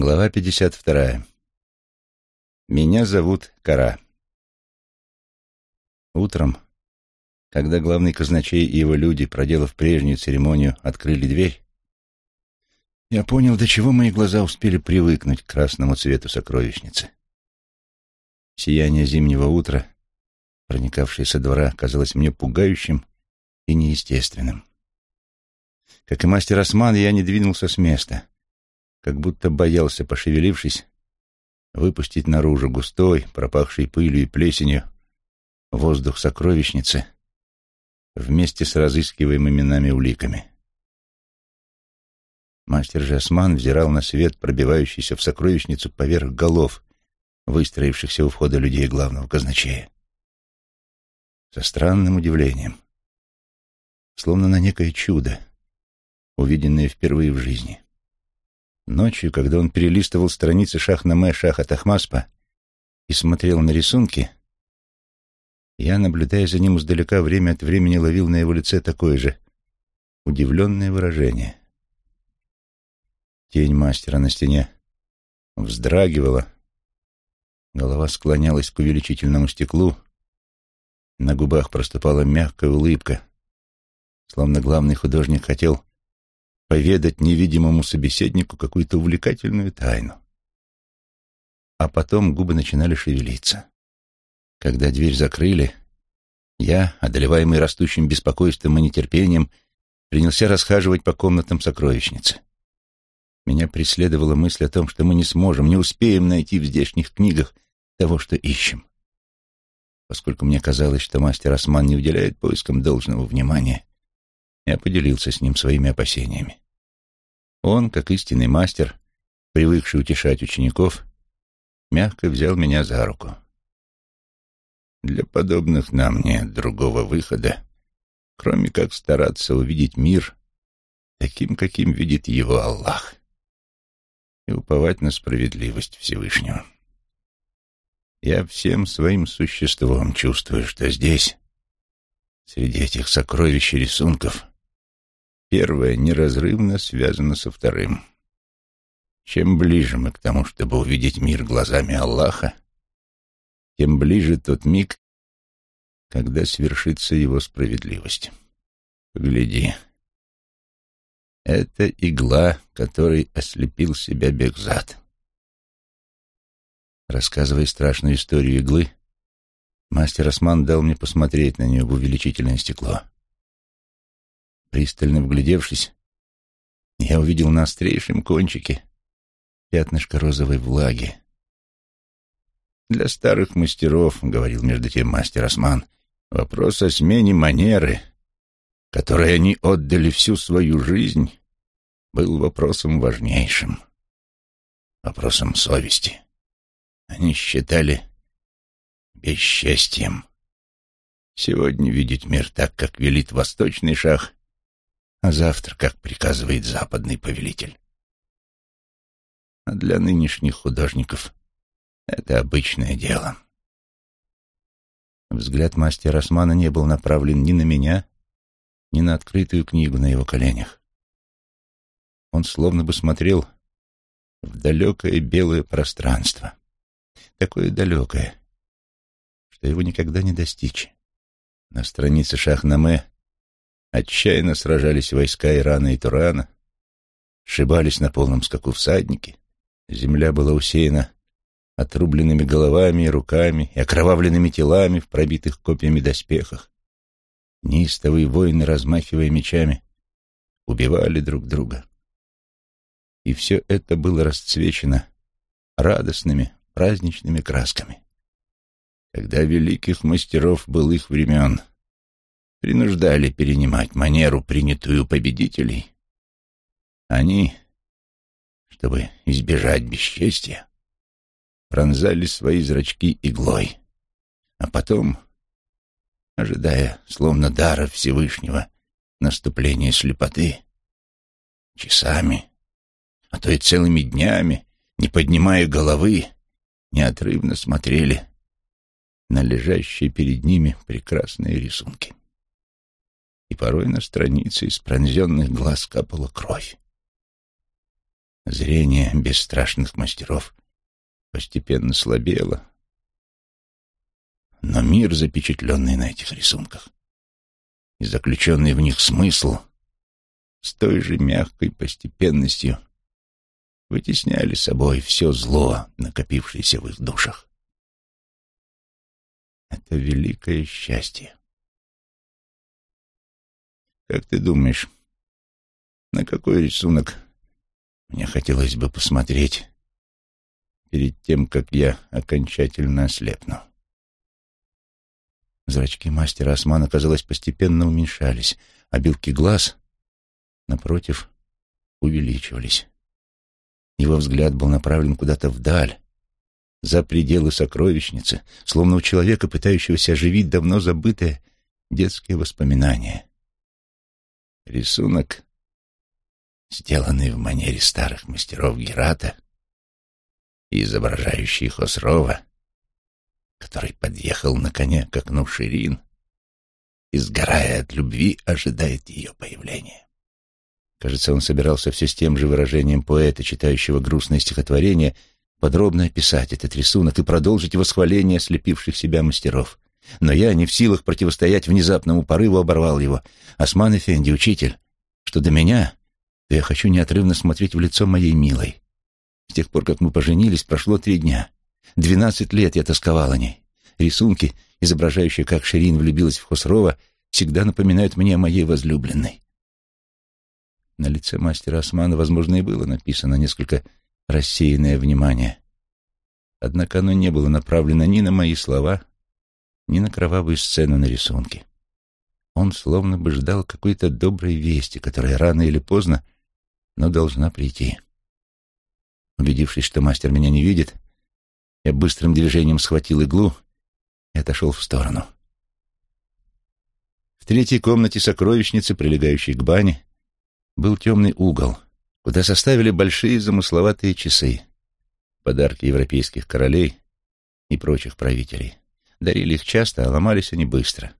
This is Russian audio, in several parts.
Глава 52. Меня зовут Кара. Утром, когда главный казначей и его люди, проделав прежнюю церемонию, открыли дверь, я понял, до чего мои глаза успели привыкнуть к красному цвету сокровищницы. Сияние зимнего утра, проникавшее со двора, казалось мне пугающим и неестественным. Как и мастер Осман, я не двинулся с места — как будто боялся, пошевелившись, выпустить наружу густой, пропахший пылью и плесенью, воздух сокровищницы вместе с разыскиваемыми нами уликами. Мастер Жасман взирал на свет, пробивающийся в сокровищницу поверх голов, выстроившихся у входа людей главного казначея. Со странным удивлением, словно на некое чудо, увиденное впервые в жизни. Ночью, когда он перелистывал страницы Шахнаме Шаха Тахмаспа и смотрел на рисунки, я, наблюдая за ним издалека, время от времени ловил на его лице такое же удивленное выражение. Тень мастера на стене вздрагивала, голова склонялась к увеличительному стеклу, на губах проступала мягкая улыбка, словно главный художник хотел поведать невидимому собеседнику какую-то увлекательную тайну. А потом губы начинали шевелиться. Когда дверь закрыли, я, одолеваемый растущим беспокойством и нетерпением, принялся расхаживать по комнатам сокровищницы. Меня преследовала мысль о том, что мы не сможем, не успеем найти в здешних книгах того, что ищем. Поскольку мне казалось, что мастер Осман не уделяет поискам должного внимания, я поделился с ним своими опасениями. Он, как истинный мастер, привыкший утешать учеников, мягко взял меня за руку. Для подобных нам нет другого выхода, кроме как стараться увидеть мир таким, каким видит его Аллах, и уповать на справедливость Всевышнего. Я всем своим существом чувствую, что здесь, среди этих сокровищ и рисунков, Первое неразрывно связано со вторым. Чем ближе мы к тому, чтобы увидеть мир глазами Аллаха, тем ближе тот миг, когда свершится его справедливость. Погляди. Это игла, которой ослепил себя Бекзад. Рассказывая страшную историю иглы, мастер Осман дал мне посмотреть на нее в увеличительное стекло. Пристально вглядевшись, я увидел на острейшем кончике пятнышко розовой влаги. «Для старых мастеров, — говорил между тем мастер Осман, — вопрос о смене манеры, которой они отдали всю свою жизнь, был вопросом важнейшим, вопросом совести. Они считали бесчестьем. Сегодня видеть мир так, как велит восточный шах, а завтра, как приказывает западный повелитель. А для нынешних художников это обычное дело. Взгляд мастера Османа не был направлен ни на меня, ни на открытую книгу на его коленях. Он словно бы смотрел в далекое белое пространство, такое далекое, что его никогда не достичь. На странице Шахнаме Отчаянно сражались войска Ирана и Турана, сшибались на полном скаку всадники, земля была усеяна отрубленными головами и руками и окровавленными телами в пробитых копьями доспехах. Неистовые воины, размахивая мечами, убивали друг друга. И все это было расцвечено радостными, праздничными красками. Когда великих мастеров былых времен принуждали перенимать манеру, принятую победителей, они, чтобы избежать бесчестия, пронзали свои зрачки иглой, а потом, ожидая, словно дара Всевышнего, наступления слепоты, часами, а то и целыми днями, не поднимая головы, неотрывно смотрели на лежащие перед ними прекрасные рисунки и порой на странице из пронзенных глаз капала кровь. Зрение бесстрашных мастеров постепенно слабело, но мир, запечатленный на этих рисунках, и заключенный в них смысл с той же мягкой постепенностью вытесняли собой все зло, накопившееся в их душах. Это великое счастье. Как ты думаешь, на какой рисунок мне хотелось бы посмотреть перед тем, как я окончательно ослепну? Зрачки мастера Османа, казалось, постепенно уменьшались, а белки глаз, напротив, увеличивались. Его взгляд был направлен куда-то вдаль, за пределы сокровищницы, словно у человека, пытающегося оживить давно забытые детские воспоминания. Рисунок, сделанный в манере старых мастеров Герата и изображающий Хосрова, который подъехал на коне к окну Ширин и, сгорая от любви, ожидает ее появления. Кажется, он собирался все с тем же выражением поэта, читающего грустное стихотворение, подробно описать этот рисунок и продолжить восхваление слепивших себя мастеров. Но я, не в силах противостоять внезапному порыву, оборвал его. «Осман Эфенди, учитель, что до меня, то я хочу неотрывно смотреть в лицо моей милой. С тех пор, как мы поженились, прошло три дня. Двенадцать лет я тосковал о ней. Рисунки, изображающие, как Ширин влюбилась в Хосрова, всегда напоминают мне о моей возлюбленной. На лице мастера Османа, возможно, и было написано несколько рассеянное внимание. Однако оно не было направлено ни на мои слова, ни на кровавую сцену на рисунке. Он словно бы ждал какой-то доброй вести, которая рано или поздно, но должна прийти. Убедившись, что мастер меня не видит, я быстрым движением схватил иглу и отошел в сторону. В третьей комнате сокровищницы, прилегающей к бане, был темный угол, куда составили большие замысловатые часы, подарки европейских королей и прочих правителей. Дарили их часто, а ломались они быстро.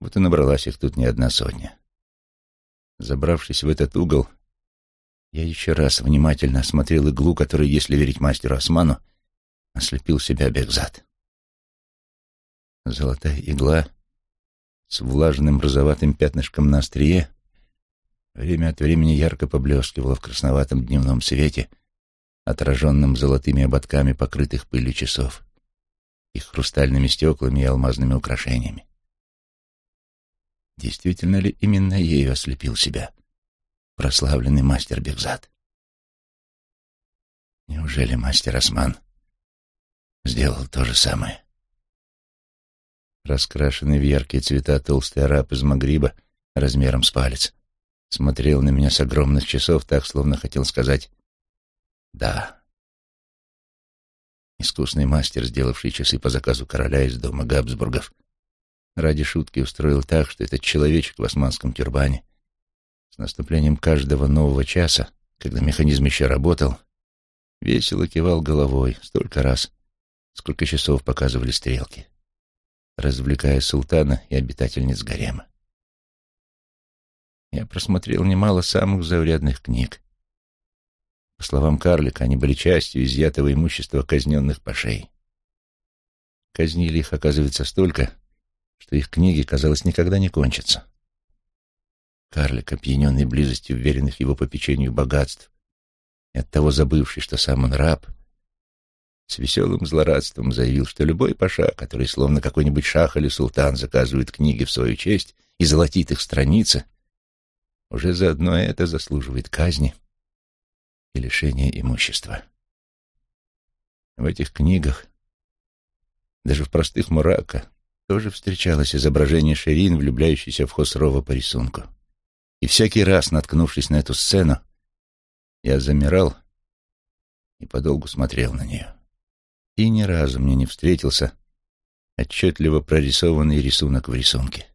Вот и набралась их тут не одна сотня. Забравшись в этот угол, я еще раз внимательно осмотрел иглу, которую, если верить мастеру Осману, ослепил себя Бекзат. Золотая игла с влажным розоватым пятнышком на острие время от времени ярко поблескивала в красноватом дневном свете, отраженном золотыми ободками покрытых пылью часов, их хрустальными стеклами и алмазными украшениями. Действительно ли именно ею ослепил себя прославленный мастер Бекзат? Неужели мастер Осман сделал то же самое. Раскрашенный в яркие цвета толстый араб из Магриба размером с палец смотрел на меня с огромных часов так, словно хотел сказать «да». Искусный мастер, сделавший часы по заказу короля из дома Габсбургов, ради шутки устроил так, что этот человечек в османском тюрбане с наступлением каждого нового часа, когда механизм еще работал, весело кивал головой столько раз, сколько часов показывали стрелки, развлекая султана и обитательниц гарема. Я просмотрел немало самых заурядных книг. По словам карлика, они были частью изъятого имущества казненных пашей. Казнили их, оказывается, столько, что их книги, казалось, никогда не кончатся. Карлик, опьяненный близостью уверенных его попечению богатств, и оттого забывший, что сам он раб — с веселым злорадством заявил, что любой паша, который словно какой-нибудь шах или султан заказывает книги в свою честь и золотит их страницы, уже заодно это заслуживает казни и лишения имущества. В этих книгах, даже в простых мурака, тоже встречалось изображение Ширин, влюбляющейся в Хосрова по рисунку. И всякий раз, наткнувшись на эту сцену, я замирал и подолгу смотрел на нее и ни разу мне не встретился отчетливо прорисованный рисунок в рисунке,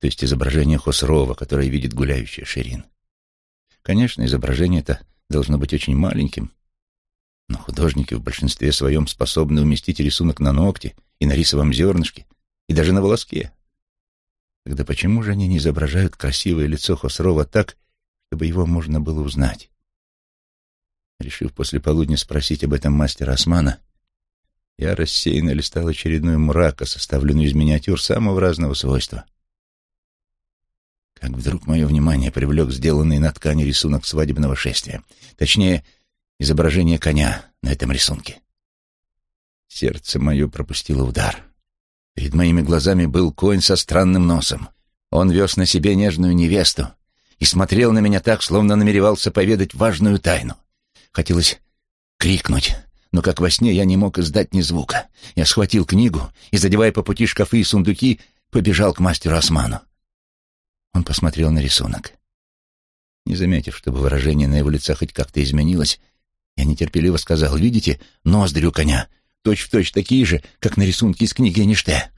то есть изображение Хосрова, которое видит гуляющая Ширин. Конечно, изображение это должно быть очень маленьким, но художники в большинстве своем способны уместить рисунок на ногте и на рисовом зернышке, и даже на волоске. Тогда почему же они не изображают красивое лицо Хосрова так, чтобы его можно было узнать? Решив после полудня спросить об этом мастера Османа, я рассеянно листал очередную мрака, составленную из миниатюр самого разного свойства. Как вдруг мое внимание привлек сделанный на ткани рисунок свадебного шествия. Точнее, изображение коня на этом рисунке. Сердце мое пропустило удар. Перед моими глазами был конь со странным носом. Он вез на себе нежную невесту и смотрел на меня так, словно намеревался поведать важную тайну. Хотелось крикнуть, но как во сне я не мог издать ни звука. Я схватил книгу и, задевая по пути шкафы и сундуки, побежал к мастеру Осману. Он посмотрел на рисунок. Не заметив, чтобы выражение на его лице хоть как-то изменилось, я нетерпеливо сказал, «Видите, ноздри у коня, точь-в-точь точь такие же, как на рисунке из книги Эништэ».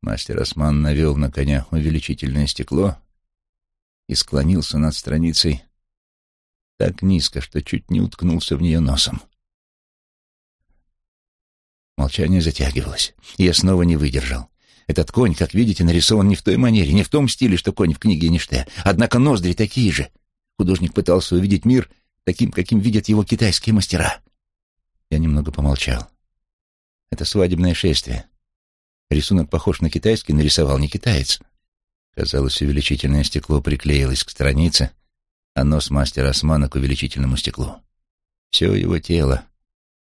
Мастер Осман навел на коня увеличительное стекло и склонился над страницей так низко, что чуть не уткнулся в нее носом. Молчание затягивалось, и я снова не выдержал. Этот конь, как видите, нарисован не в той манере, не в том стиле, что конь в книге Ниште. Однако ноздри такие же. Художник пытался увидеть мир таким, каким видят его китайские мастера. Я немного помолчал. Это свадебное шествие. Рисунок похож на китайский, нарисовал не китаец. Казалось, увеличительное стекло приклеилось к странице, а нос мастера Османа к увеличительному стеклу. Все его тело,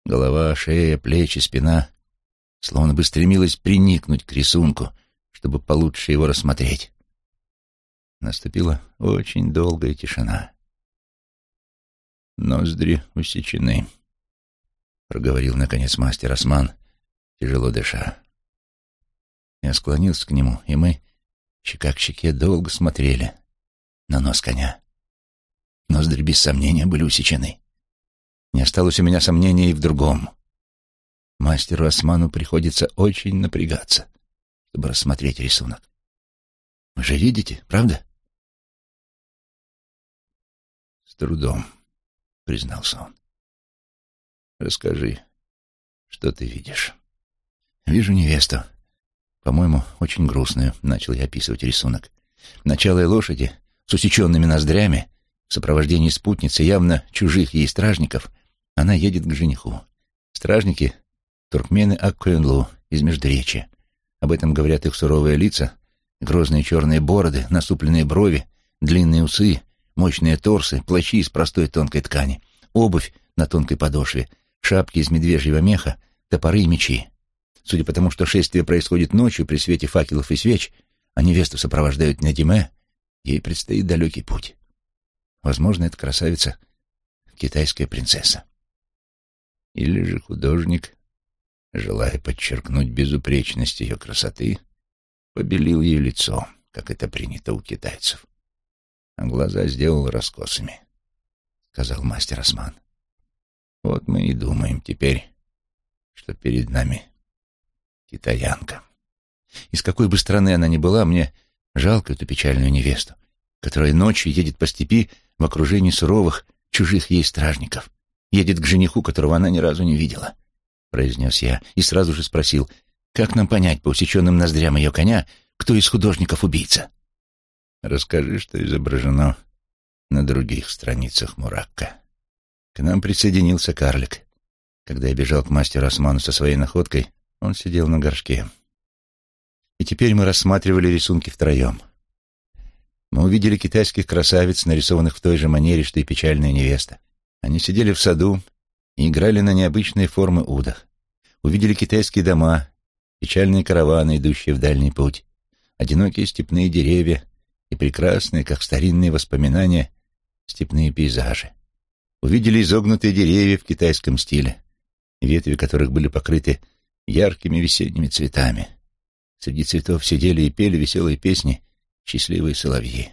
голова, шея, плечи, спина, словно бы стремилось приникнуть к рисунку, чтобы получше его рассмотреть. Наступила очень долгая тишина. «Ноздри усечены», — проговорил, наконец, мастер Осман, тяжело дыша. Я склонился к нему, и мы, щека к щеке, долго смотрели на нос коня. Ноздри без сомнения были усечены. Не осталось у меня сомнений и в другом. Мастеру Осману приходится очень напрягаться, чтобы рассмотреть рисунок. Вы же видите, правда? С трудом, признался он. Расскажи, что ты видишь? Вижу невесту. По-моему, очень грустную, начал я описывать рисунок. Начало лошади с усеченными ноздрями в сопровождении спутницы, явно чужих ей стражников, она едет к жениху. Стражники — туркмены Аккоинлу из Междуречия. Об этом говорят их суровые лица, грозные черные бороды, насупленные брови, длинные усы, мощные торсы, плащи из простой тонкой ткани, обувь на тонкой подошве, шапки из медвежьего меха, топоры и мечи. Судя по тому, что шествие происходит ночью при свете факелов и свеч, а невесту сопровождают Надиме, ей предстоит далекий путь. Возможно, это красавица китайская принцесса. Или же художник, желая подчеркнуть безупречность ее красоты, побелил ей лицо, как это принято у китайцев, а глаза сделал раскосыми, — сказал мастер Осман. Вот мы и думаем теперь, что перед нами китаянка. Из какой бы страны она ни была, мне жалко эту печальную невесту, которая ночью едет по степи в окружении суровых, чужих ей стражников. Едет к жениху, которого она ни разу не видела, — произнес я и сразу же спросил, как нам понять по усеченным ноздрям ее коня, кто из художников убийца? Расскажи, что изображено на других страницах Муракка. К нам присоединился карлик. Когда я бежал к мастеру Осману со своей находкой, он сидел на горшке. И теперь мы рассматривали рисунки втроем. Мы увидели китайских красавиц, нарисованных в той же манере, что и печальная невеста. Они сидели в саду и играли на необычные формы удах. Увидели китайские дома, печальные караваны, идущие в дальний путь, одинокие степные деревья и прекрасные, как старинные воспоминания, степные пейзажи. Увидели изогнутые деревья в китайском стиле, ветви которых были покрыты яркими весенними цветами. Среди цветов сидели и пели веселые песни счастливые соловьи.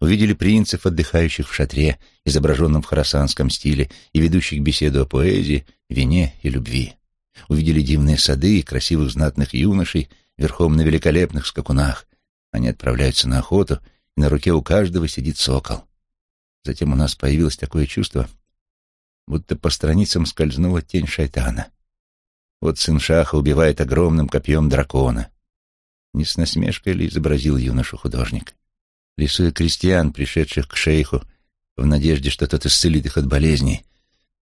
Увидели принцев, отдыхающих в шатре, изображенном в хорасанском стиле, и ведущих беседу о поэзии, вине и любви. Увидели дивные сады и красивых знатных юношей, верхом на великолепных скакунах. Они отправляются на охоту, и на руке у каждого сидит сокол. Затем у нас появилось такое чувство, будто по страницам скользнула тень шайтана. Вот сын Шаха убивает огромным копьем дракона. Не с насмешкой ли изобразил юношу художник? Рисуя крестьян, пришедших к шейху, в надежде, что тот исцелит их от болезней,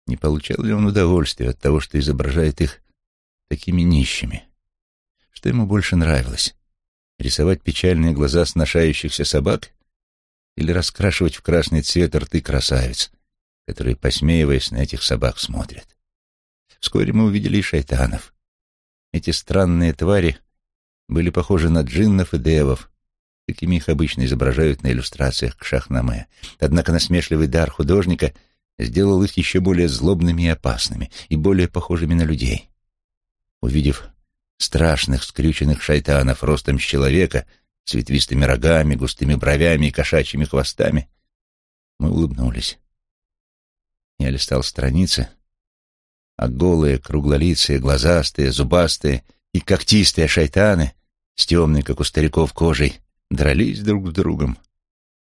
Не получал ли он удовольствия от того, что изображает их такими нищими? Что ему больше нравилось? Рисовать печальные глаза сношающихся собак или раскрашивать в красный цвет рты красавиц, которые, посмеиваясь на этих собак, смотрят? Вскоре мы увидели и шайтанов. Эти странные твари были похожи на джиннов и девов, какими их обычно изображают на иллюстрациях к Шахнаме. Однако насмешливый дар художника сделал их еще более злобными и опасными, и более похожими на людей. Увидев страшных скрюченных шайтанов ростом с человека, с ветвистыми рогами, густыми бровями и кошачьими хвостами, мы улыбнулись. Я листал страницы, а голые, круглолицые, глазастые, зубастые и когтистые шайтаны с темной, как у стариков, кожей дрались друг с другом,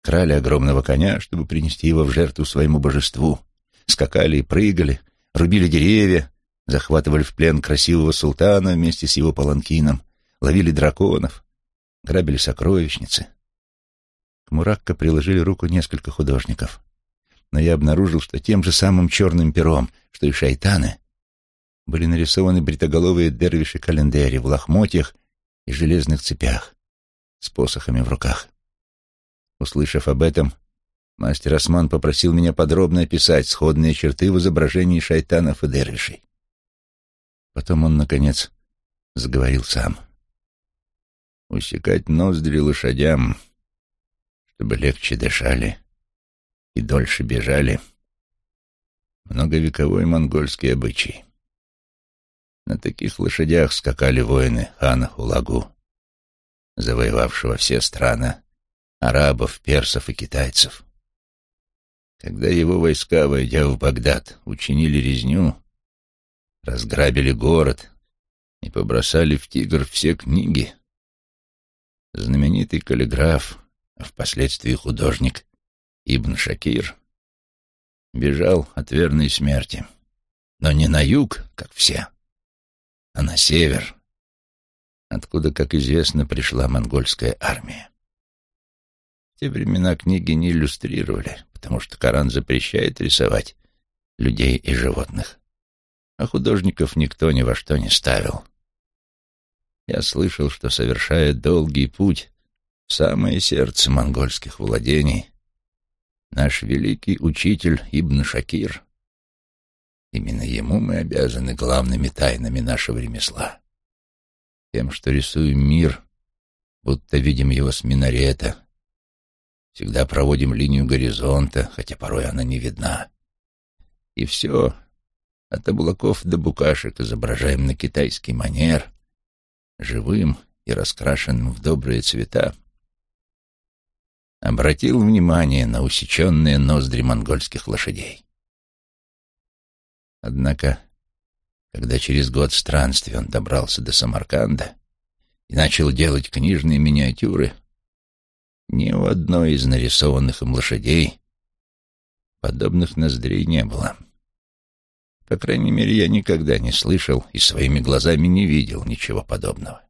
крали огромного коня, чтобы принести его в жертву своему божеству, скакали и прыгали, рубили деревья, захватывали в плен красивого султана вместе с его паланкином, ловили драконов, грабили сокровищницы. К Муракко приложили руку несколько художников, но я обнаружил, что тем же самым черным пером, что и шайтаны, были нарисованы бритоголовые дервиши-календари в лохмотьях и железных цепях с посохами в руках. Услышав об этом, мастер Осман попросил меня подробно описать сходные черты в изображении шайтанов и дервишей. Потом он, наконец, заговорил сам. Усекать ноздри лошадям, чтобы легче дышали и дольше бежали. Многовековой монгольский обычай. На таких лошадях скакали воины хана Хулагу завоевавшего все страны, арабов, персов и китайцев. Когда его войска, войдя в Багдад, учинили резню, разграбили город и побросали в тигр все книги, знаменитый каллиграф, а впоследствии художник Ибн Шакир, бежал от верной смерти, но не на юг, как все, а на север, откуда, как известно, пришла монгольская армия. В те времена книги не иллюстрировали, потому что Коран запрещает рисовать людей и животных, а художников никто ни во что не ставил. Я слышал, что, совершая долгий путь в самое сердце монгольских владений, наш великий учитель Ибн Шакир, именно ему мы обязаны главными тайнами нашего ремесла тем, что рисуем мир, будто видим его с минарета. Всегда проводим линию горизонта, хотя порой она не видна. И все от облаков до букашек изображаем на китайский манер, живым и раскрашенным в добрые цвета. Обратил внимание на усеченные ноздри монгольских лошадей. Однако когда через год странствий он добрался до Самарканда и начал делать книжные миниатюры, ни у одной из нарисованных им лошадей подобных ноздрей не было. По крайней мере, я никогда не слышал и своими глазами не видел ничего подобного.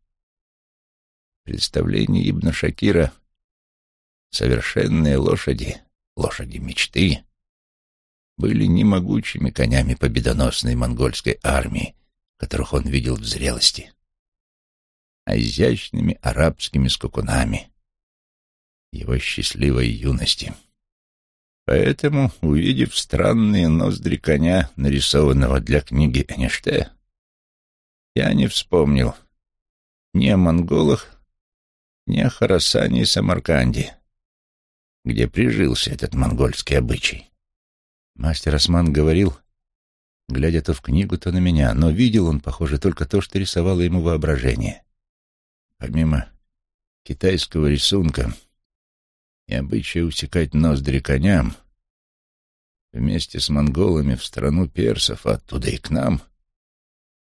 Представление Ибн Шакира — совершенные лошади, лошади мечты, были не могучими конями победоносной монгольской армии, которых он видел в зрелости, а изящными арабскими скакунами его счастливой юности. Поэтому, увидев странные ноздри коня, нарисованного для книги Эниште, я не вспомнил ни о монголах, ни о Харасане и Самарканде, где прижился этот монгольский обычай. Мастер Осман говорил, глядя то в книгу, то на меня, но видел он, похоже, только то, что рисовало ему воображение. Помимо китайского рисунка и обычая усекать ноздри коням, вместе с монголами в страну персов, а оттуда и к нам,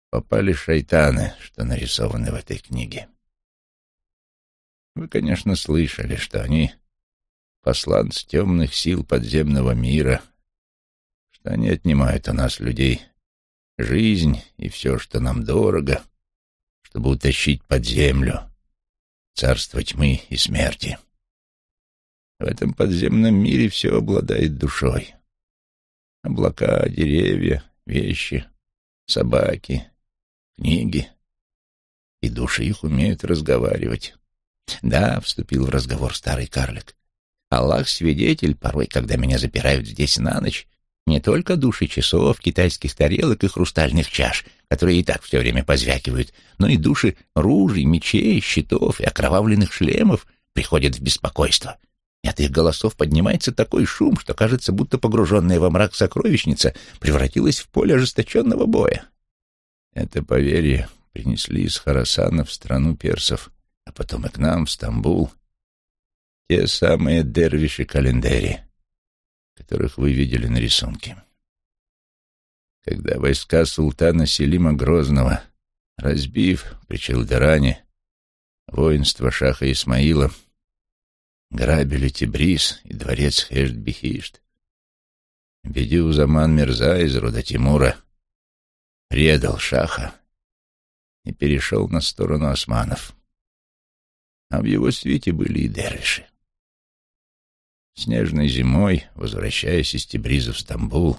попали шайтаны, что нарисованы в этой книге. Вы, конечно, слышали, что они посланцы темных сил подземного мира — они отнимают у нас, людей, жизнь и все, что нам дорого, чтобы утащить под землю царство тьмы и смерти. В этом подземном мире все обладает душой. Облака, деревья, вещи, собаки, книги. И души их умеют разговаривать. Да, вступил в разговор старый карлик. Аллах свидетель, порой, когда меня запирают здесь на ночь, не только души часов, китайских тарелок и хрустальных чаш, которые и так все время позвякивают, но и души ружей, мечей, щитов и окровавленных шлемов приходят в беспокойство. И от их голосов поднимается такой шум, что кажется, будто погруженная во мрак сокровищница превратилась в поле ожесточенного боя. Это поверье принесли из Харасана в страну персов, а потом и к нам, в Стамбул, те самые дервиши-календари, которых вы видели на рисунке. Когда войска султана Селима Грозного, разбив при Челдеране воинство шаха Исмаила, грабили Тибрис и дворец Хешт-Бихишт, Бедиузаман Мирза из рода Тимура предал шаха и перешел на сторону османов. А в его свите были и дервиши. Снежной зимой, возвращаясь из Тибриза в Стамбул,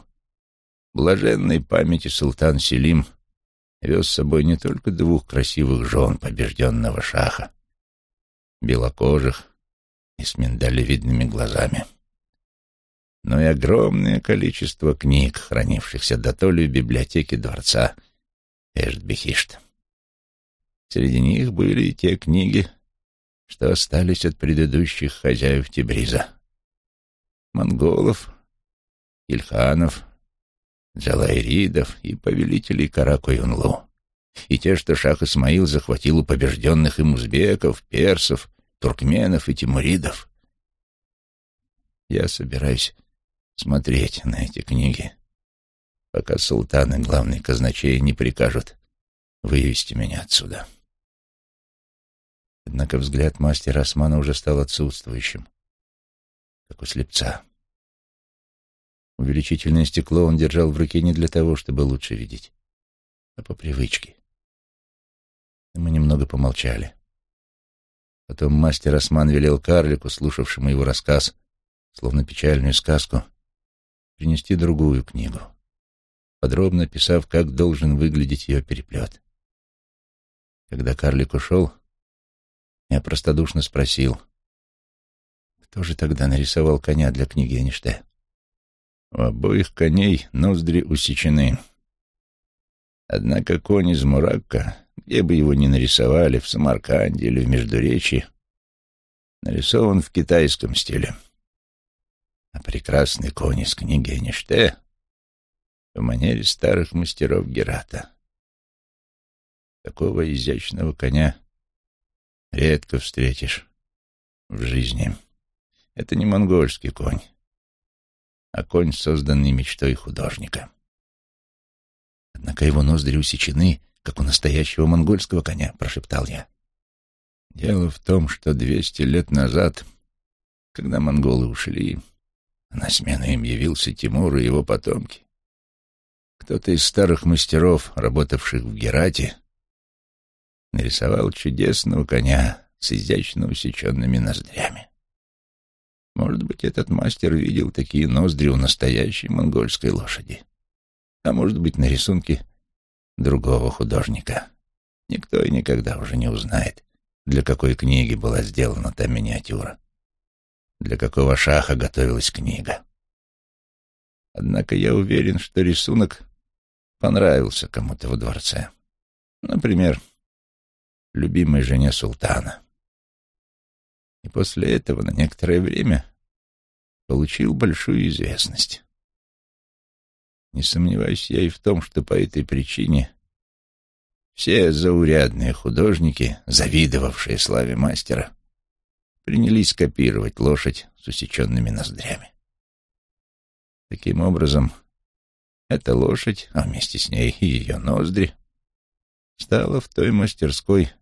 блаженной памяти султан Селим вез с собой не только двух красивых жен побежденного шаха, белокожих и с миндалевидными глазами, но и огромное количество книг, хранившихся до дотоле в библиотеке дворца Эштбехишт. Среди них были и те книги, что остались от предыдущих хозяев Тибриза монголов, ильханов, джалайридов и повелителей Каракоюнлу, и те, что шах Исмаил захватил у побежденных им узбеков, персов, туркменов и тимуридов. Я собираюсь смотреть на эти книги, пока султан и главный казначей не прикажут вывести меня отсюда. Однако взгляд мастера Османа уже стал отсутствующим как у слепца. Увеличительное стекло он держал в руке не для того, чтобы лучше видеть, а по привычке. И мы немного помолчали. Потом мастер Осман велел карлику, слушавшему его рассказ, словно печальную сказку, принести другую книгу, подробно описав, как должен выглядеть ее переплет. Когда карлик ушел, я простодушно спросил, кто же тогда нарисовал коня для книги Эйнштейна? У обоих коней ноздри усечены. Однако конь из Муракка, где бы его ни нарисовали, в Самарканде или в Междуречии, нарисован в китайском стиле. А прекрасный конь из книги Эйнштейна в манере старых мастеров Герата. Такого изящного коня редко встретишь в жизни. Это не монгольский конь, а конь, созданный мечтой художника. Однако его ноздри усечены, как у настоящего монгольского коня, прошептал я. Дело в том, что двести лет назад, когда монголы ушли, на смену им явился Тимур и его потомки. Кто-то из старых мастеров, работавших в Герате, нарисовал чудесного коня с изящно усеченными ноздрями. Может быть, этот мастер видел такие ноздри у настоящей монгольской лошади. А может быть, на рисунке другого художника. Никто и никогда уже не узнает, для какой книги была сделана та миниатюра. Для какого шаха готовилась книга. Однако я уверен, что рисунок понравился кому-то во дворце. Например, любимой жене султана и после этого на некоторое время получил большую известность. Не сомневаюсь я и в том, что по этой причине все заурядные художники, завидовавшие славе мастера, принялись копировать лошадь с усеченными ноздрями. Таким образом, эта лошадь, а вместе с ней и ее ноздри, стала в той мастерской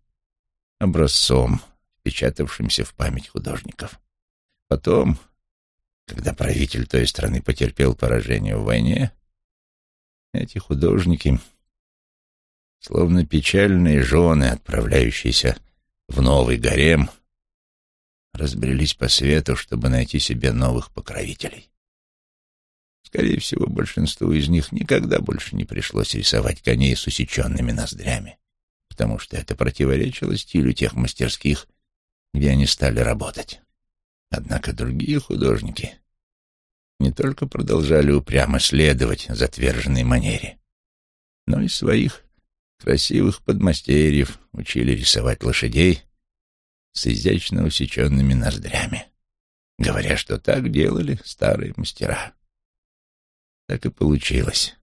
образцом отпечатавшимся в память художников. Потом, когда правитель той страны потерпел поражение в войне, эти художники, словно печальные жены, отправляющиеся в новый гарем, разбрелись по свету, чтобы найти себе новых покровителей. Скорее всего, большинству из них никогда больше не пришлось рисовать коней с усеченными ноздрями, потому что это противоречило стилю тех мастерских, где они стали работать. Однако другие художники не только продолжали упрямо следовать затверженной манере, но и своих красивых подмастерьев учили рисовать лошадей с изящно усеченными ноздрями, говоря, что так делали старые мастера. Так и получилось,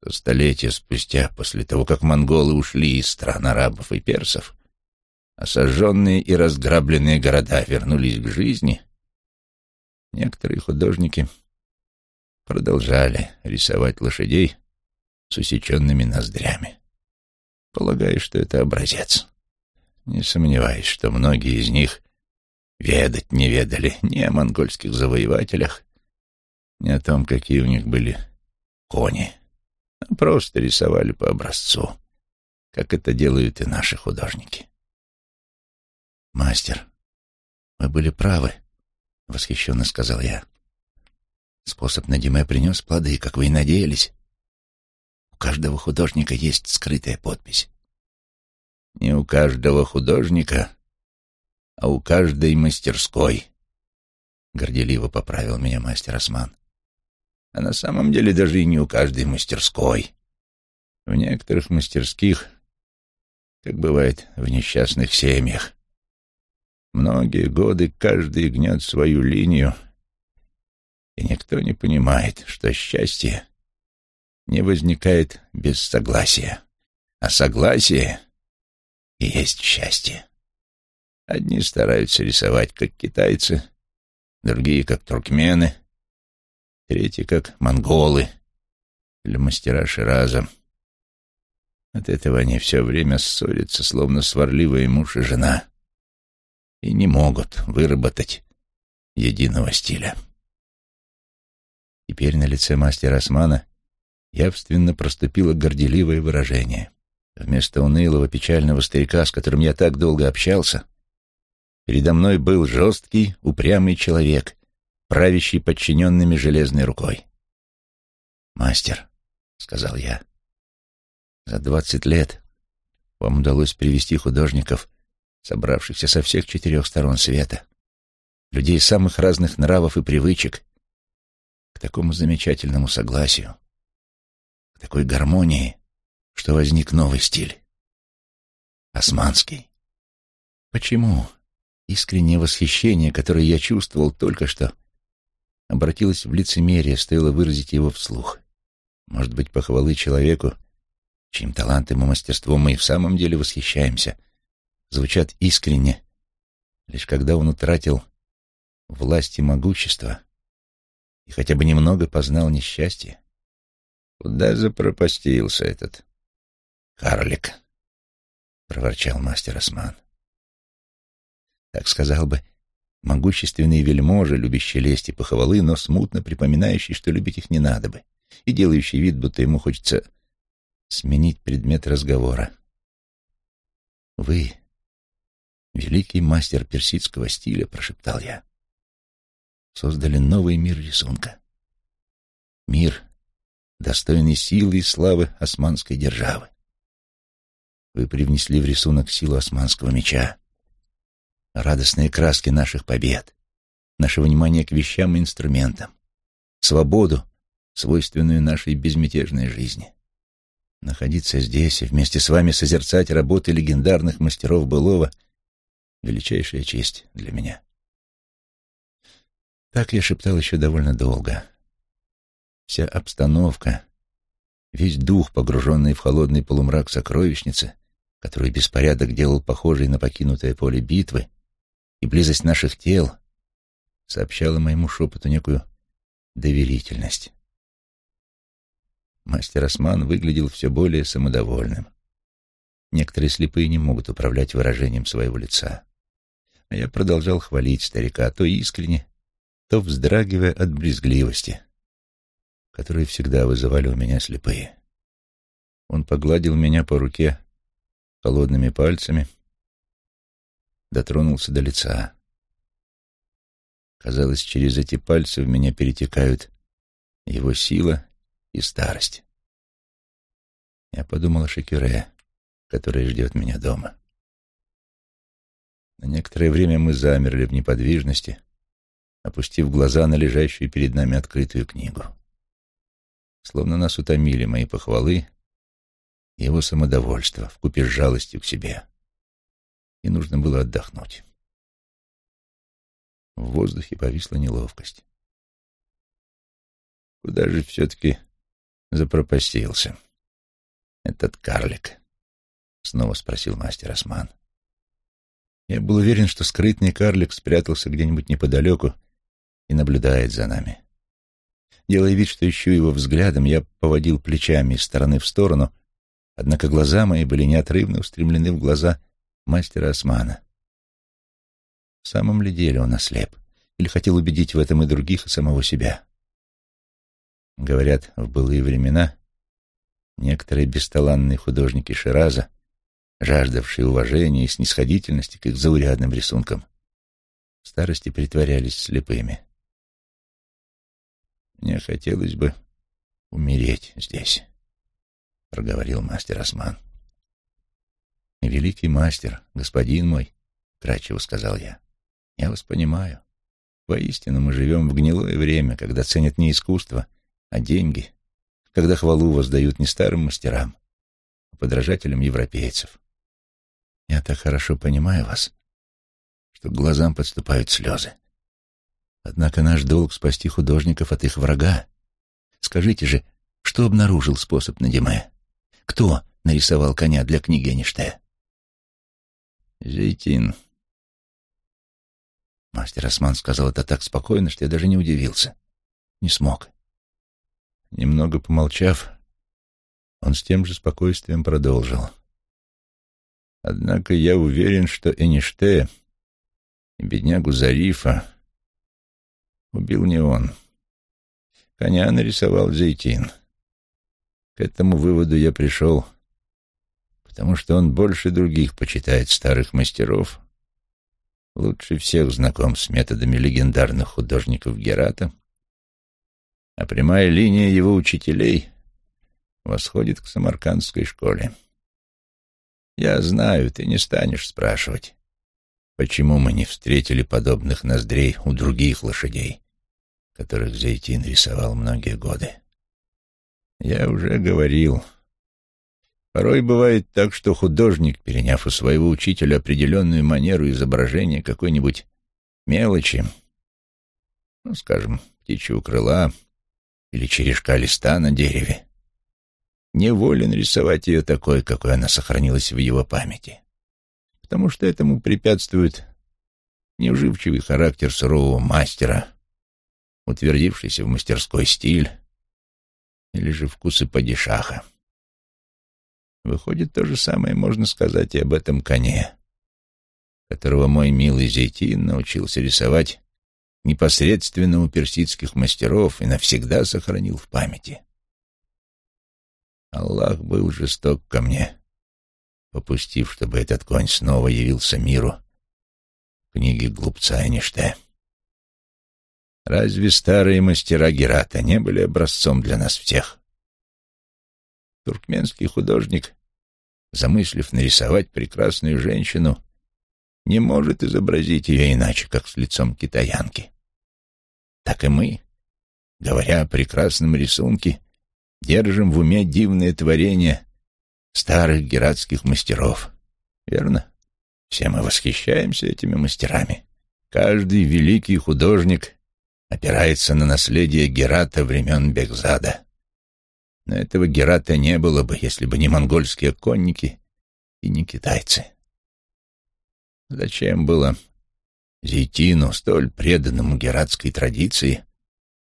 что столетия спустя, после того, как монголы ушли из стран арабов и персов, осаженные и разграбленные города вернулись к жизни, некоторые художники продолжали рисовать лошадей с усеченными ноздрями. Полагаю, что это образец. Не сомневаюсь, что многие из них ведать не ведали ни о монгольских завоевателях, ни о том, какие у них были кони, а просто рисовали по образцу, как это делают и наши художники. «Мастер, вы были правы», — восхищенно сказал я. «Способ Надиме принес плоды, как вы и надеялись. У каждого художника есть скрытая подпись». «Не у каждого художника, а у каждой мастерской», — горделиво поправил меня мастер Осман. «А на самом деле даже и не у каждой мастерской. В некоторых мастерских, как бывает в несчастных семьях, Многие годы каждый гнет свою линию, и никто не понимает, что счастье не возникает без согласия, а согласие и есть счастье. Одни стараются рисовать, как китайцы, другие, как туркмены, третьи, как монголы или мастера Шираза. От этого они все время ссорятся, словно сварливые муж и жена и не могут выработать единого стиля. Теперь на лице мастера Османа явственно проступило горделивое выражение. Вместо унылого печального старика, с которым я так долго общался, передо мной был жесткий, упрямый человек, правящий подчиненными железной рукой. «Мастер», — сказал я, — «за двадцать лет вам удалось привести художников собравшихся со всех четырех сторон света, людей самых разных нравов и привычек, к такому замечательному согласию, к такой гармонии, что возник новый стиль. Османский. Почему искреннее восхищение, которое я чувствовал только что, обратилось в лицемерие, стоило выразить его вслух? Может быть, похвалы человеку, чьим талантом и мастерством мы и в самом деле восхищаемся, звучат искренне, лишь когда он утратил власть и могущество и хотя бы немного познал несчастье. «Куда запропастился этот карлик?» — проворчал мастер Осман. Так сказал бы могущественный вельможа, любящий лесть и похвалы, но смутно припоминающий, что любить их не надо бы, и делающий вид, будто ему хочется сменить предмет разговора. «Вы великий мастер персидского стиля, прошептал я. Создали новый мир рисунка. Мир, достойный силы и славы османской державы. Вы привнесли в рисунок силу османского меча, радостные краски наших побед, наше внимание к вещам и инструментам, свободу, свойственную нашей безмятежной жизни. Находиться здесь и вместе с вами созерцать работы легендарных мастеров былого — величайшая честь для меня. Так я шептал еще довольно долго. Вся обстановка, весь дух, погруженный в холодный полумрак сокровищницы, который беспорядок делал похожей на покинутое поле битвы, и близость наших тел сообщала моему шепоту некую доверительность. Мастер Осман выглядел все более самодовольным. Некоторые слепые не могут управлять выражением своего лица. А я продолжал хвалить старика, то искренне, то вздрагивая от брезгливости, которые всегда вызывали у меня слепые. Он погладил меня по руке холодными пальцами, дотронулся до лица. Казалось, через эти пальцы в меня перетекают его сила и старость. Я подумал о Шекюре, который ждет меня дома. На некоторое время мы замерли в неподвижности, опустив глаза на лежащую перед нами открытую книгу. Словно нас утомили мои похвалы и его самодовольство вкупе с жалостью к себе. И нужно было отдохнуть. В воздухе повисла неловкость. Куда же все-таки запропастился этот карлик? Снова спросил мастер Осман. Я был уверен, что скрытный карлик спрятался где-нибудь неподалеку и наблюдает за нами. Делая вид, что ищу его взглядом, я поводил плечами из стороны в сторону, однако глаза мои были неотрывно устремлены в глаза мастера Османа. В самом ли деле он ослеп? Или хотел убедить в этом и других, и самого себя? Говорят, в былые времена некоторые бесталанные художники Шираза, жаждавшие уважения и снисходительности к их заурядным рисункам, в старости притворялись слепыми. «Мне хотелось бы умереть здесь», — проговорил мастер Осман. «Великий мастер, господин мой», — кратчево сказал я, — «я вас понимаю. Воистину мы живем в гнилое время, когда ценят не искусство, а деньги, когда хвалу воздают не старым мастерам, а подражателям европейцев. Я так хорошо понимаю вас, что к глазам подступают слезы. Однако наш долг спасти художников от их врага. Скажите же, что обнаружил способ на Диме? Кто нарисовал коня для книги Эништея? Зейтин. Мастер Осман сказал это так спокойно, что я даже не удивился. Не смог. Немного помолчав, он с тем же спокойствием продолжил. Однако я уверен, что Эништея и беднягу Зарифа убил не он. Коня нарисовал Зейтин. К этому выводу я пришел, потому что он больше других почитает старых мастеров, лучше всех знаком с методами легендарных художников Герата, а прямая линия его учителей восходит к самаркандской школе. Я знаю, ты не станешь спрашивать, почему мы не встретили подобных ноздрей у других лошадей, которых Зейтин рисовал многие годы. Я уже говорил. Порой бывает так, что художник, переняв у своего учителя определенную манеру изображения какой-нибудь мелочи, ну, скажем, птичьего крыла или черешка листа на дереве, не рисовать ее такой, какой она сохранилась в его памяти, потому что этому препятствует неуживчивый характер сурового мастера, утвердившийся в мастерской стиль, или же вкусы падишаха. Выходит, то же самое можно сказать и об этом коне, которого мой милый Зейтин научился рисовать непосредственно у персидских мастеров и навсегда сохранил в памяти. Аллах был жесток ко мне, попустив, чтобы этот конь снова явился миру в книге глупца Эништея. Разве старые мастера Герата не были образцом для нас всех? Туркменский художник, замыслив нарисовать прекрасную женщину, не может изобразить ее иначе, как с лицом китаянки. Так и мы, говоря о прекрасном рисунке, держим в уме дивные творения старых гератских мастеров. Верно? Все мы восхищаемся этими мастерами. Каждый великий художник опирается на наследие Герата времен Бекзада. Но этого Герата не было бы, если бы не монгольские конники и не китайцы. Зачем было Зейтину, столь преданному гератской традиции,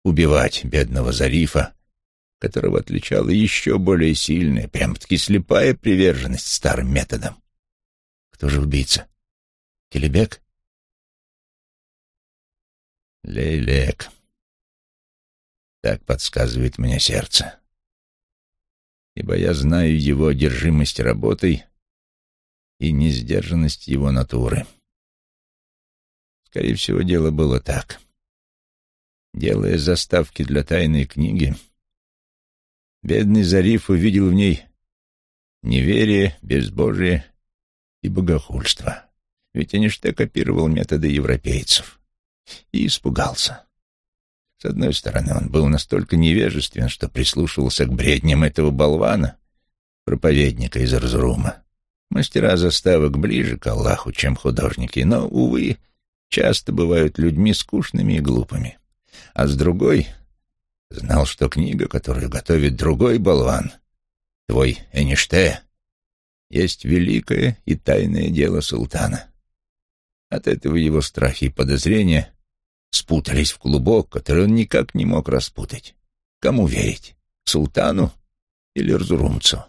убивать бедного Зарифа, которого отличала еще более сильная, прям-таки слепая приверженность старым методам. Кто же убийца? Келебек? Лейлек. Так подсказывает мне сердце. Ибо я знаю его одержимость работой и несдержанность его натуры. Скорее всего, дело было так. Делая заставки для тайной книги, бедный Зариф увидел в ней неверие, безбожие и богохульство. Ведь Эништэ копировал методы европейцев и испугался. С одной стороны, он был настолько невежествен, что прислушивался к бредням этого болвана, проповедника из Арзрума. Мастера заставок ближе к Аллаху, чем художники, но, увы, часто бывают людьми скучными и глупыми. А с другой, знал, что книга, которую готовит другой болван, твой Эниште, есть великое и тайное дело султана. От этого его страхи и подозрения спутались в клубок, который он никак не мог распутать. Кому верить? Султану или Рзурумцу?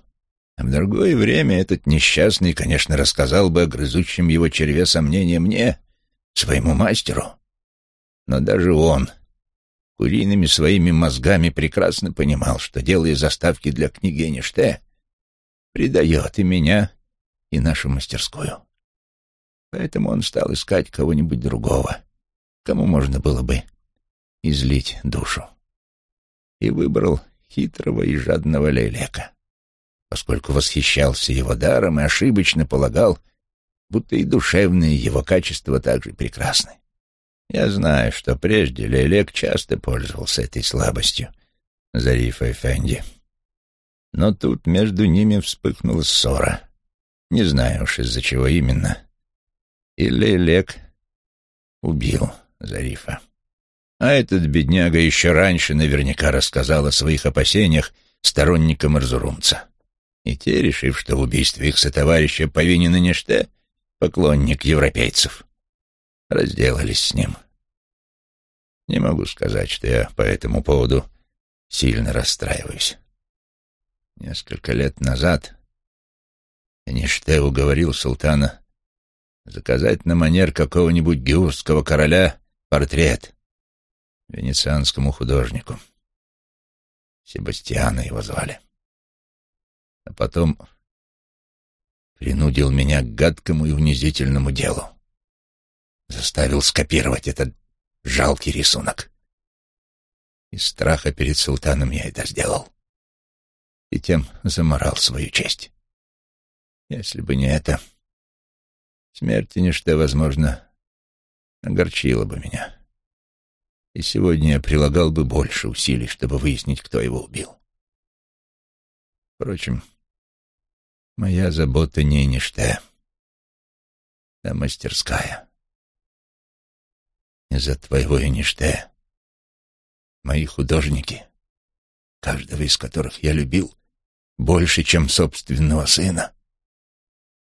А в другое время этот несчастный, конечно, рассказал бы о грызущем его черве сомнения мне, своему мастеру. Но даже он куриными своими мозгами прекрасно понимал, что, делая заставки для книги Эништэ, предает и меня, и нашу мастерскую. Поэтому он стал искать кого-нибудь другого, кому можно было бы излить душу. И выбрал хитрого и жадного Лейлека, поскольку восхищался его даром и ошибочно полагал, будто и душевные его качества также прекрасны. Я знаю, что прежде Лейлек часто пользовался этой слабостью Зарифа Эфенди. Но тут между ними вспыхнула ссора. Не знаю уж из-за чего именно. И Лейлек убил Зарифа. А этот бедняга еще раньше наверняка рассказал о своих опасениях сторонникам Арзурумца. И те, решив, что в убийстве их сотоварища повинен Ниште, поклонник европейцев, разделались с ним. Не могу сказать, что я по этому поводу сильно расстраиваюсь. Несколько лет назад Ниште уговорил султана заказать на манер какого-нибудь геурского короля портрет венецианскому художнику. Себастьяна его звали. А потом принудил меня к гадкому и унизительному делу. Заставил скопировать этот жалкий рисунок. Из страха перед султаном я это сделал. И тем заморал свою честь. Если бы не это, смерть ничто, возможно, огорчила бы меня. И сегодня я прилагал бы больше усилий, чтобы выяснить, кто его убил. Впрочем, моя забота не ничто, а мастерская. Из-за твоего Эниште мои художники, каждого из которых я любил больше, чем собственного сына,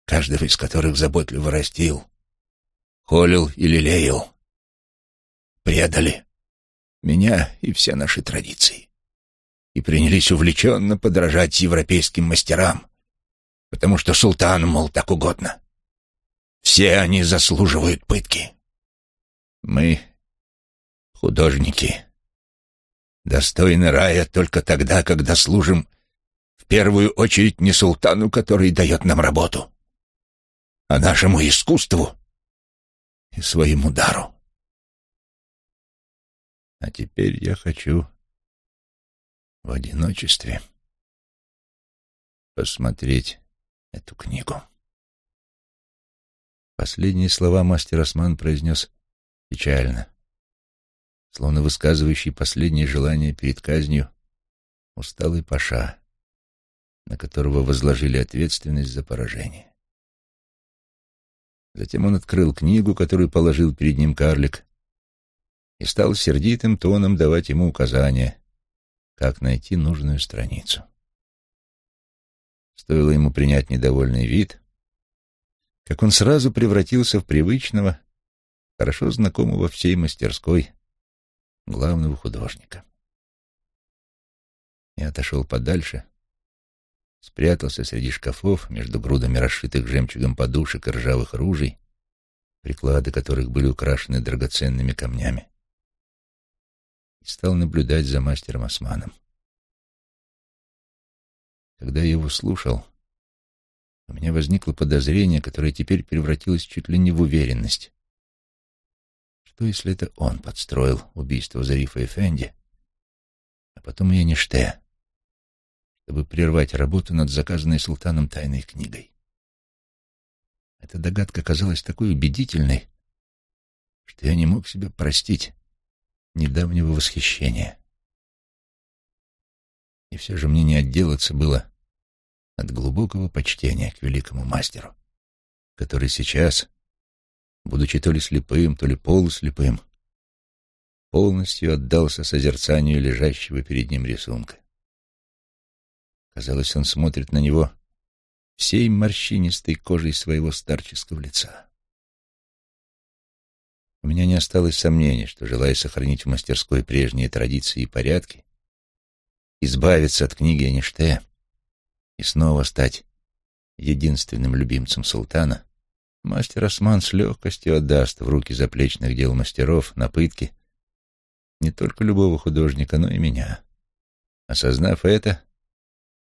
каждого из которых заботливо растил, холил и лелеял, предали меня и все наши традиции и принялись увлеченно подражать европейским мастерам, потому что султану, мол, так угодно. Все они заслуживают пытки. Мы, художники, достойны рая только тогда, когда служим в первую очередь не султану, который дает нам работу, а нашему искусству и своему дару. А теперь я хочу в одиночестве посмотреть эту книгу. Последние слова мастер Осман произнес Печально. Словно высказывающий последнее желание перед казнью усталый паша, на которого возложили ответственность за поражение. Затем он открыл книгу, которую положил перед ним карлик, и стал сердитым тоном давать ему указания, как найти нужную страницу. Стоило ему принять недовольный вид, как он сразу превратился в привычного, хорошо знакомого всей мастерской главного художника. Я отошел подальше, спрятался среди шкафов между грудами расшитых жемчугом подушек и ржавых ружей, приклады которых были украшены драгоценными камнями, и стал наблюдать за мастером Османом. Когда я его слушал, у меня возникло подозрение, которое теперь превратилось чуть ли не в уверенность Что, если это он подстроил убийство Зарифа и Фенди, а потом и Эниште, чтобы прервать работу над заказанной султаном тайной книгой? Эта догадка казалась такой убедительной, что я не мог себе простить недавнего восхищения. И все же мне не отделаться было от глубокого почтения к великому мастеру, который сейчас, будучи то ли слепым, то ли полуслепым, полностью отдался созерцанию лежащего перед ним рисунка. Казалось, он смотрит на него всей морщинистой кожей своего старческого лица. У меня не осталось сомнений, что, желая сохранить в мастерской прежние традиции и порядки, избавиться от книги Эништея и снова стать единственным любимцем султана, мастер Осман с легкостью отдаст в руки заплечных дел мастеров на пытки не только любого художника, но и меня. Осознав это,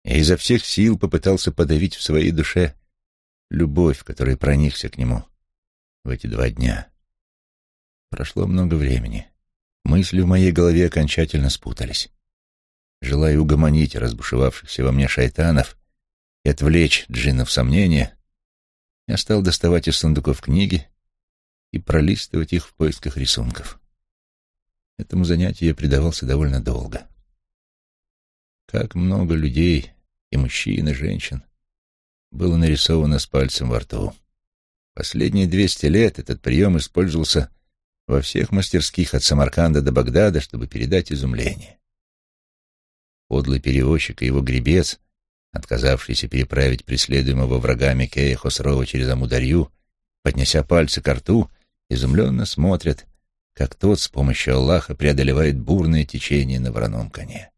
я изо всех сил попытался подавить в своей душе любовь, которая проникся к нему в эти два дня. Прошло много времени. Мысли в моей голове окончательно спутались. Желая угомонить разбушевавшихся во мне шайтанов и отвлечь джиннов сомнения, я стал доставать из сундуков книги и пролистывать их в поисках рисунков. Этому занятию я предавался довольно долго. Как много людей, и мужчин, и женщин, было нарисовано с пальцем во рту. Последние двести лет этот прием использовался во всех мастерских от Самарканда до Багдада, чтобы передать изумление. Подлый перевозчик и его гребец, отказавшийся переправить преследуемого врагами Кея Хосрова через Амударью, поднеся пальцы к рту, изумленно смотрят, как тот с помощью Аллаха преодолевает бурное течение на вороном коне.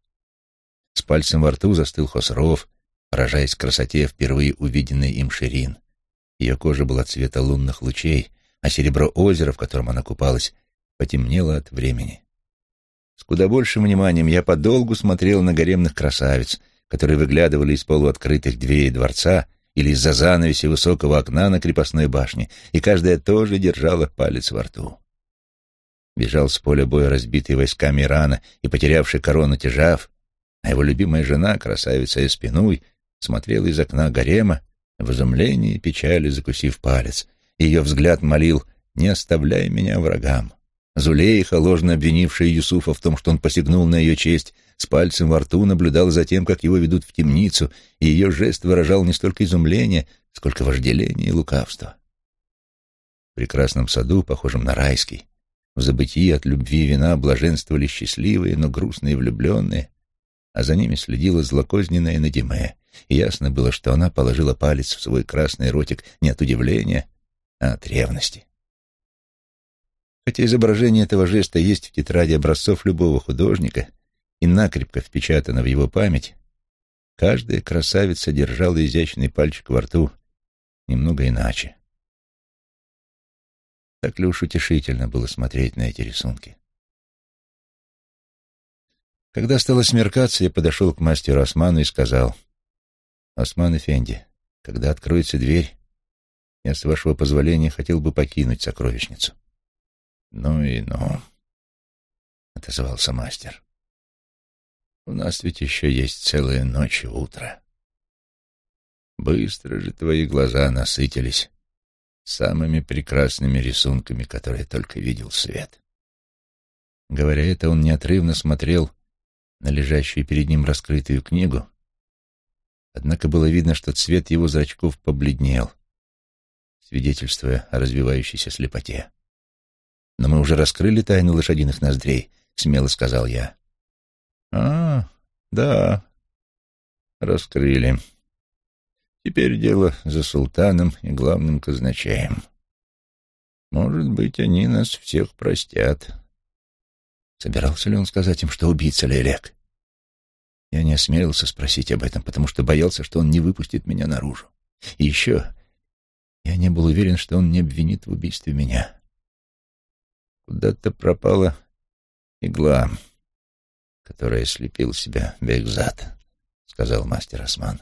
С пальцем во рту застыл Хосров, поражаясь красоте впервые увиденной им Ширин. Ее кожа была цвета лунных лучей, а серебро озера, в котором она купалась, потемнело от времени. С куда большим вниманием я подолгу смотрел на гаремных красавиц, которые выглядывали из полуоткрытых дверей дворца или из-за занавеси высокого окна на крепостной башне, и каждая тоже держала палец во рту. Бежал с поля боя разбитый войсками Ирана и потерявший корону тяжав, а его любимая жена, красавица Эспинуй, смотрела из окна гарема, в изумлении и печали закусив палец — ее взгляд молил «Не оставляй меня врагам». Зулейха, ложно обвинившая Юсуфа в том, что он посягнул на ее честь, с пальцем во рту наблюдала за тем, как его ведут в темницу, и ее жест выражал не столько изумление, сколько вожделение и лукавство. В прекрасном саду, похожем на райский, в забытии от любви и вина блаженствовали счастливые, но грустные влюбленные, а за ними следила злокозненная Надиме, и ясно было, что она положила палец в свой красный ротик не от удивления, а от ревности. Хотя изображение этого жеста есть в тетради образцов любого художника и накрепко впечатано в его память, каждая красавица держала изящный пальчик во рту немного иначе. Так ли уж утешительно было смотреть на эти рисунки. Когда стало смеркаться, я подошел к мастеру Осману и сказал, «Осман Эфенди, когда откроется дверь, я, с вашего позволения, хотел бы покинуть сокровищницу. Ну и ну, — отозвался мастер. У нас ведь еще есть целая ночь и утро. Быстро же твои глаза насытились самыми прекрасными рисунками, которые только видел свет. Говоря это, он неотрывно смотрел на лежащую перед ним раскрытую книгу, однако было видно, что цвет его зрачков побледнел, свидетельствуя о развивающейся слепоте. «Но мы уже раскрыли тайну лошадиных ноздрей», — смело сказал я. «А, да, раскрыли. Теперь дело за султаном и главным казначеем. Может быть, они нас всех простят». Собирался ли он сказать им, что убийца Лелек? Я не осмелился спросить об этом, потому что боялся, что он не выпустит меня наружу. И еще я не был уверен, что он не обвинит в убийстве меня. Куда-то пропала игла, которая слепил себя Бекзат, — сказал мастер Осман.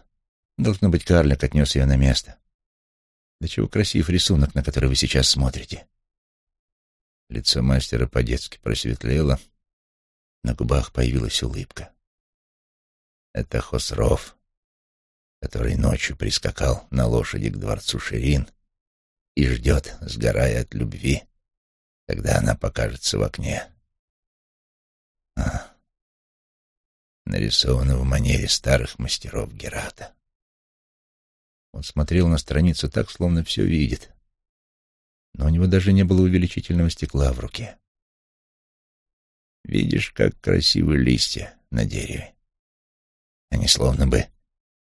Должно быть, карлик отнес ее на место. Да чего красив рисунок, на который вы сейчас смотрите. Лицо мастера по-детски просветлело, на губах появилась улыбка. Это Хосров, который ночью прискакал на лошади к дворцу Ширин и ждет, сгорая от любви, когда она покажется в окне. А, нарисовано в манере старых мастеров Герата. Он смотрел на страницу так, словно все видит, но у него даже не было увеличительного стекла в руке. Видишь, как красивы листья на дереве. Они словно бы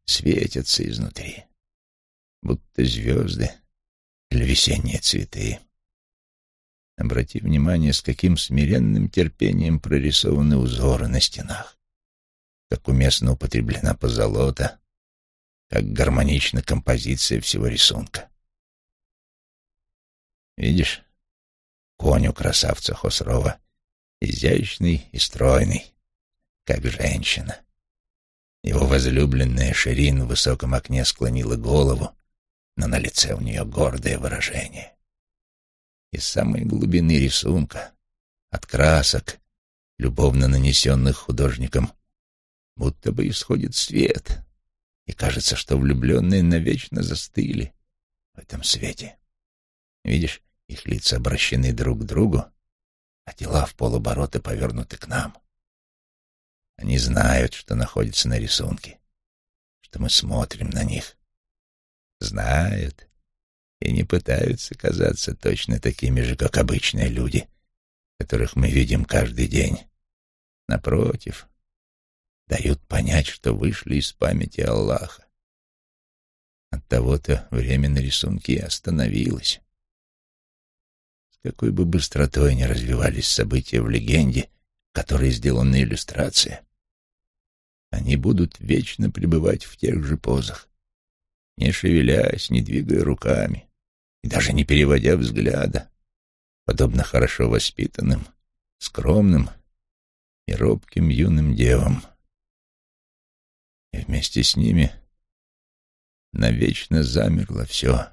светятся изнутри, будто звезды или весенние цветы. Обрати внимание, с каким смиренным терпением прорисованы узоры на стенах, как уместно употреблена позолота, как гармонична композиция всего рисунка. Видишь, конь у красавца Хосрова изящный и стройный, как женщина. Его возлюбленная Ширин в высоком окне склонила голову, но на лице у нее гордое выражение. Из самой глубины рисунка, от красок, любовно нанесенных художником, будто бы исходит свет, и кажется, что влюбленные навечно застыли в этом свете. Видишь, их лица обращены друг к другу, а тела в полоборота повернуты к нам. Они знают, что находится на рисунке, что мы смотрим на них. Знают и не пытаются казаться точно такими же, как обычные люди, которых мы видим каждый день. Напротив, дают понять, что вышли из памяти Аллаха. От того-то время на рисунке остановилось какой бы быстротой ни развивались события в легенде, которой сделана иллюстрация, они будут вечно пребывать в тех же позах, не шевелясь, не двигая руками и даже не переводя взгляда, подобно хорошо воспитанным, скромным и робким юным девам. И вместе с ними навечно замерло все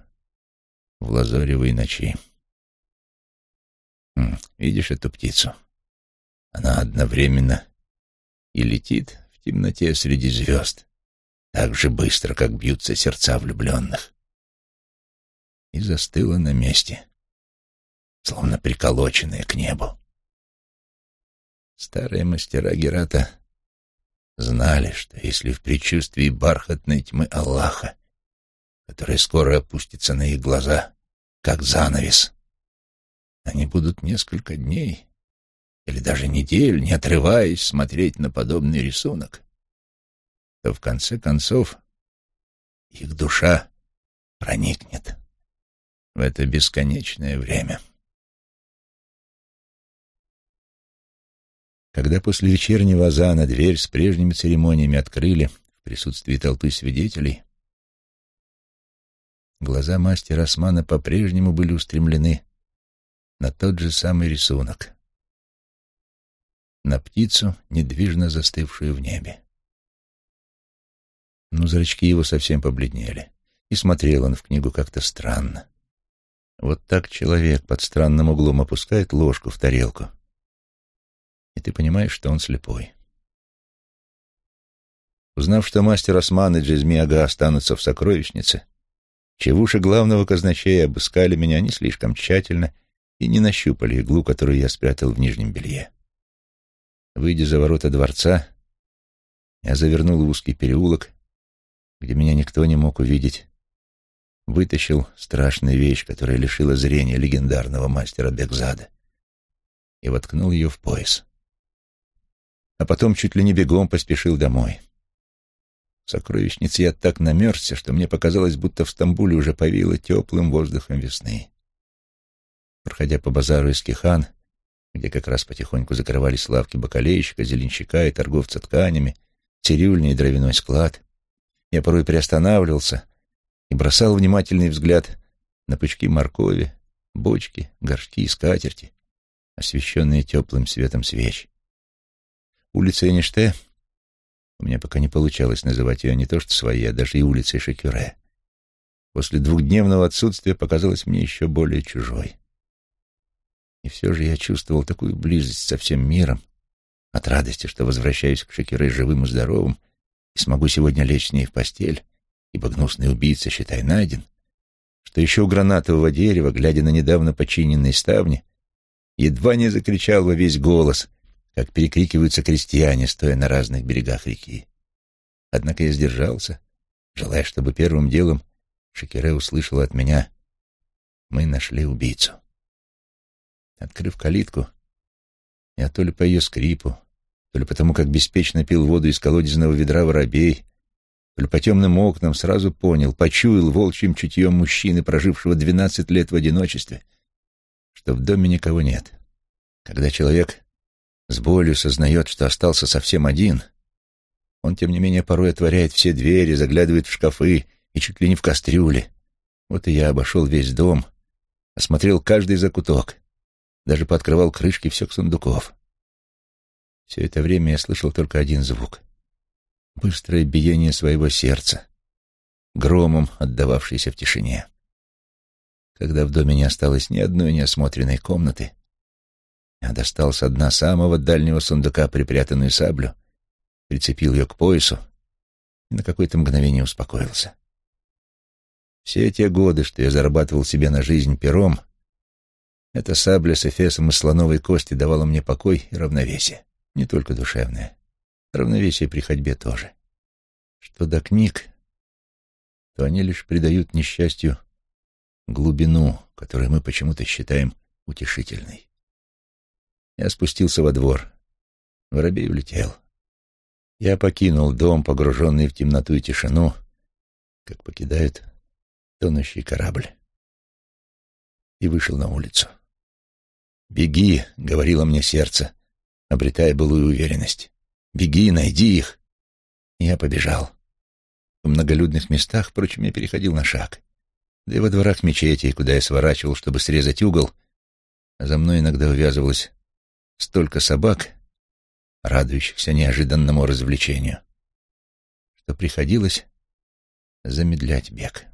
в лазоревой ночи. Видишь эту птицу? Она одновременно и летит в темноте среди звезд, так же быстро, как бьются сердца влюбленных, и застыла на месте, словно приколоченная к небу. Старые мастера Герата знали, что если в предчувствии бархатной тьмы Аллаха, которая скоро опустится на их глаза, как занавес, они будут несколько дней или даже недель, не отрываясь, смотреть на подобный рисунок, то в конце концов их душа проникнет в это бесконечное время. Когда после вечернего азана дверь с прежними церемониями открыли в присутствии толпы свидетелей, глаза мастера Османа по-прежнему были устремлены на тот же самый рисунок. На птицу, недвижно застывшую в небе. Но зрачки его совсем побледнели, и смотрел он в книгу как-то странно. Вот так человек под странным углом опускает ложку в тарелку, и ты понимаешь, что он слепой. Узнав, что мастер Осман и Джезми Ага останутся в сокровищнице, чевуши главного казначея обыскали меня не слишком тщательно и не нащупали иглу, которую я спрятал в нижнем белье. Выйдя за ворота дворца, я завернул в узкий переулок, где меня никто не мог увидеть, вытащил страшную вещь, которая лишила зрения легендарного мастера Бекзада, и воткнул ее в пояс. А потом чуть ли не бегом поспешил домой. В сокровищнице я так намерзся, что мне показалось, будто в Стамбуле уже повеяло теплым воздухом весны. Проходя по базару Искихан, где как раз потихоньку закрывались лавки бакалейщика, зеленщика и торговца тканями, цирюльный и дровяной склад, я порой приостанавливался и бросал внимательный взгляд на пучки моркови, бочки, горшки и скатерти, освещенные теплым светом свеч. Улица Эниште, у меня пока не получалось называть ее не то что своей, а даже и улицей Шекюре, после двухдневного отсутствия показалась мне еще более чужой. И все же я чувствовал такую близость со всем миром, от радости, что возвращаюсь к Шакире живым и здоровым и смогу сегодня лечь с ней в постель, ибо гнусный убийца, считай, найден, что еще у гранатового дерева, глядя на недавно починенные ставни, едва не закричал во весь голос, как перекрикиваются крестьяне, стоя на разных берегах реки. Однако я сдержался, желая, чтобы первым делом Шакире услышала от меня «Мы нашли убийцу». Открыв калитку, я то ли по ее скрипу, то ли потому, как беспечно пил воду из колодезного ведра воробей, то ли по темным окнам сразу понял, почуял волчьим чутьем мужчины, прожившего двенадцать лет в одиночестве, что в доме никого нет. Когда человек с болью сознает, что остался совсем один, он, тем не менее, порой отворяет все двери, заглядывает в шкафы и чуть ли не в кастрюли. Вот и я обошел весь дом, осмотрел каждый закуток, даже пооткрывал крышки всех сундуков. Все это время я слышал только один звук — быстрое биение своего сердца, громом отдававшееся в тишине. Когда в доме не осталось ни одной неосмотренной комнаты, я достал с дна самого дальнего сундука припрятанную саблю, прицепил ее к поясу и на какое-то мгновение успокоился. Все те годы, что я зарабатывал себе на жизнь пером, эта сабля с эфесом из слоновой кости давала мне покой и равновесие. Не только душевное. Равновесие при ходьбе тоже. Что до книг, то они лишь придают несчастью глубину, которую мы почему-то считаем утешительной. Я спустился во двор. Воробей улетел. Я покинул дом, погруженный в темноту и тишину, как покидают тонущий корабль, и вышел на улицу. «Беги», — говорило мне сердце, обретая былую уверенность. «Беги, найди их». Я побежал. В многолюдных местах, впрочем, я переходил на шаг. Да и во дворах мечети, куда я сворачивал, чтобы срезать угол, а за мной иногда увязывалось столько собак, радующихся неожиданному развлечению, что приходилось замедлять бег.